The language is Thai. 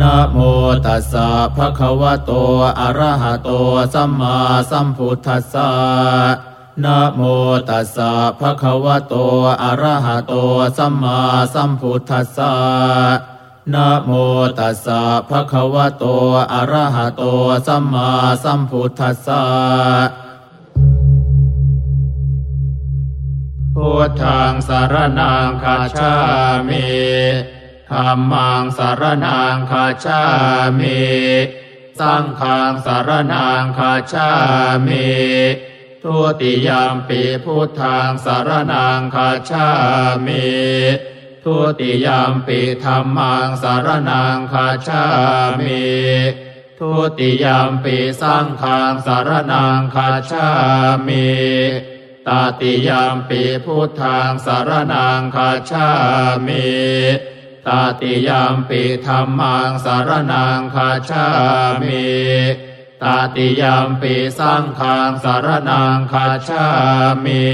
นะโมตัสสะภะคะวะโต อะระหะโต สัมมาสัมพุทธัสสะนะโมตัสสะภะคะวะโต อะระหะโต สัมมาสัมพุทธัสสะนะโมตัสสะภะคะวะโต อะระหะโต สัมมาสัมพุทธัสสะพุทธังสารนังคาชามิ ธรรมังสารนังคาชามิสังฆังสารนังคาชามิทุติยามปีพุทธังสารนังคาชามิทุติยามปีธรรมังสารนังคาชามิทุติยามปีสังฆังสารนังคาชามิตาติยามปีพุทธังสารนังคาชามิ ตาติยามปีธรรมังสารนังคาชามิตาติยามปีสังฆังสารนังคาชามิ